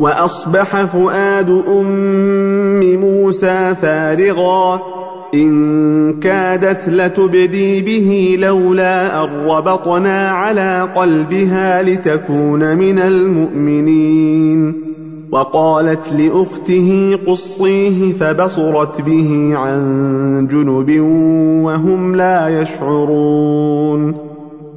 وأصبح فؤاد أم موسى فارغا. إن كادت لتبدي به لولا أن ربطنا على قلبها لتكون من المؤمنين. وقالت لأخته قصيه فبصرت به عن جنب وهم لا يشعرون.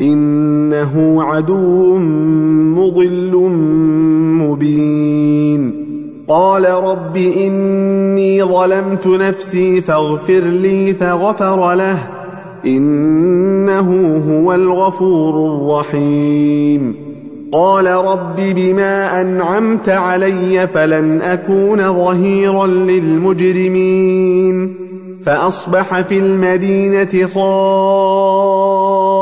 إنه عدو مضل مبين. قال رب إني ظلمت نفسي فاغفر لي فغفر له. إنه هو الغفور الرحيم. قال رب بما أنعمت علي فلن أكون ظهيرا للمجرمين. فأصبح في المدينة خائفا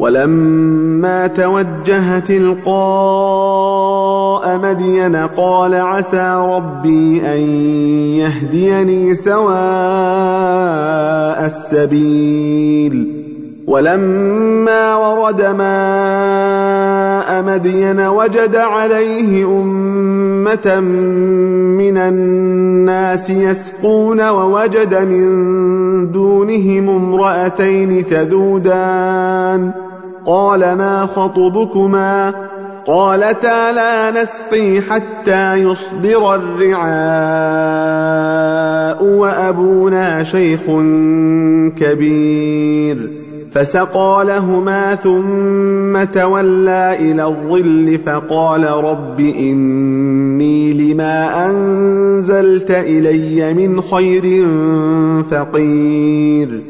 ولما توجه تلقاء مدين قال عسى ربي أن يهديني سواء السبيل. ولما ورد ماء مدين وجد عليه أمة من الناس يسقون ووجد من دونهم امرأتين تذودان. قال ما خطبكما قالتا لا نسقي حتى يصدر الرعاء وأبونا شيخ كبير فسقى لهما ثم تولى إلى الظل فقال رب إني لما أنزلت إلي من خير فقير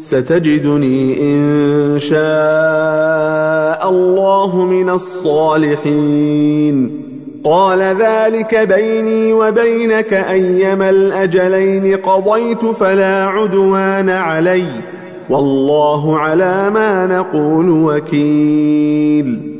ستجدني إن شاء الله من الصالحين. قال ذلك بيني وبينك أيما الأجلين قضيت فلا عدوان علي. والله على ما نقول وكيل.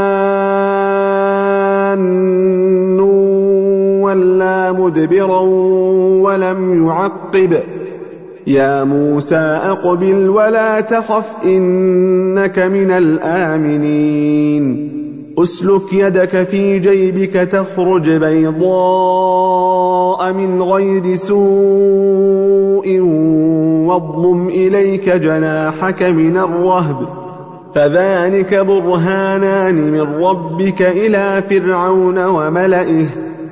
مُدْبِرًا وَلَمْ يُعَقِّبْ. يا موسى أقبل ولا تخف إنك من الآمنين. أسلك يدك في جيبك تخرج بيضاء من غير سوء واضمم إليك جناحك من الرهب. فذلك برهانان من ربك إلى فرعون وملئه.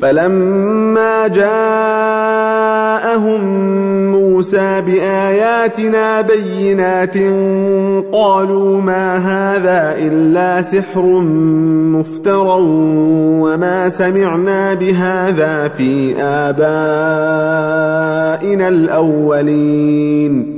فلما جاءهم موسى بآياتنا بينات قالوا ما هذا إلا سحر مفترى وما سمعنا بهذا في آبائنا الأولين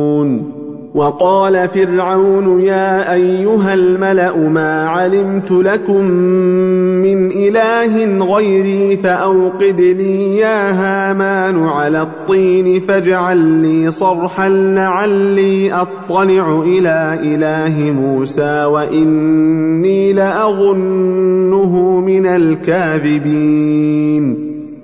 وقال فرعون يا أيها الملأ ما علمت لكم من إله غيري فأوقد لي يا هامان على الطين فاجعل لي صرحا لعلي أطلع إلى إله موسى وإني لأظنه من الكاذبين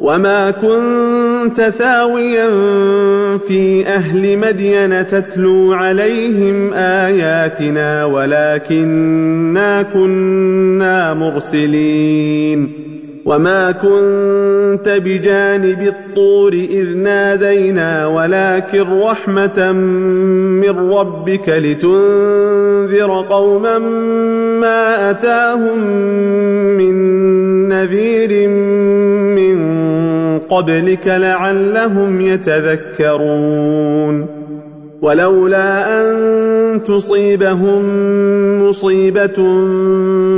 وما كنت ثاويا في أهل مدين تتلو عليهم اياتنا ولكنا كنا مرسلين وما كنت بجانب الطور اذ نادينا ولكن رحمه من ربك لتنذر قوما ما اتاهم من قبلك لعلهم يتذكرون. ولولا أن تصيبهم مصيبة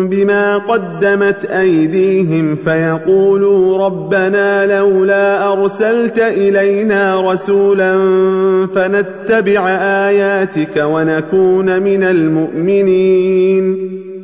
بما قدمت أيديهم فيقولوا ربنا لولا أرسلت إلينا رسولا فنتبع آياتك ونكون من المؤمنين.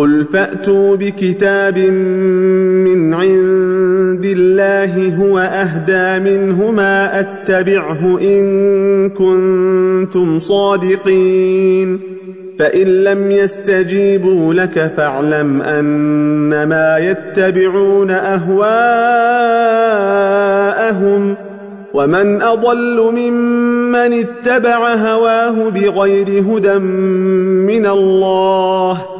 قل فاتوا بكتاب من عند الله هو اهدى منهما اتبعه ان كنتم صادقين فان لم يستجيبوا لك فاعلم انما يتبعون اهواءهم ومن اضل ممن اتبع هواه بغير هدى من الله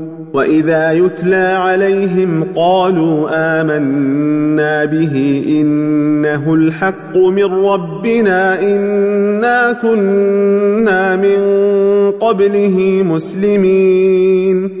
واذا يتلى عليهم قالوا امنا به انه الحق من ربنا انا كنا من قبله مسلمين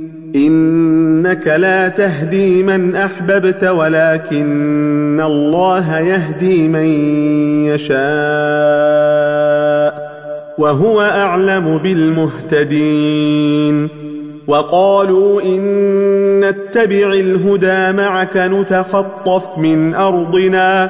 إنك لا تهدي من أحببت ولكن الله يهدي من يشاء وهو أعلم بالمهتدين وقالوا إن نتبع الهدى معك نتخطف من أرضنا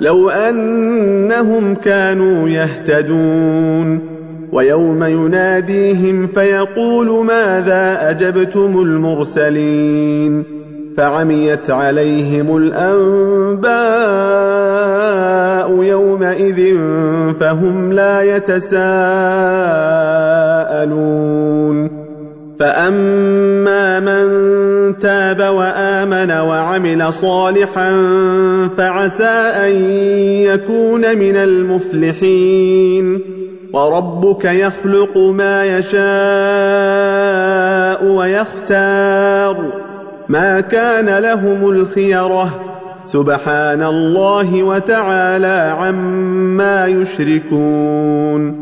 لو أنهم كانوا يهتدون ويوم يناديهم فيقول ماذا أجبتم المرسلين فعميت عليهم الأنباء يومئذ فهم لا يتساءلون فاما من تاب وامن وعمل صالحا فعسى ان يكون من المفلحين وربك يخلق ما يشاء ويختار ما كان لهم الخيره سبحان الله وتعالى عما يشركون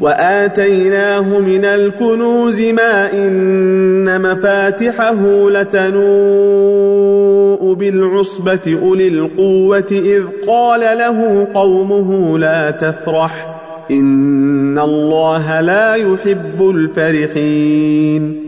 وآتيناه من الكنوز ما إن مفاتحه لتنوء بالعصبة أولي القوة إذ قال له قومه لا تفرح إن الله لا يحب الفرحين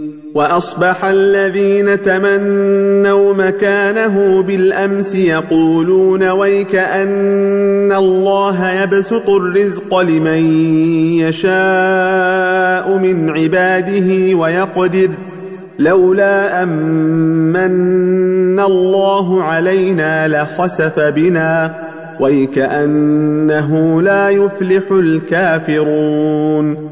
وأصبح الذين تمنوا مكانه بالأمس يقولون ويك أن الله يبسط الرزق لمن يشاء من عباده ويقدر لولا أمن الله علينا لخسف بنا ويكانه لا يفلح الكافرون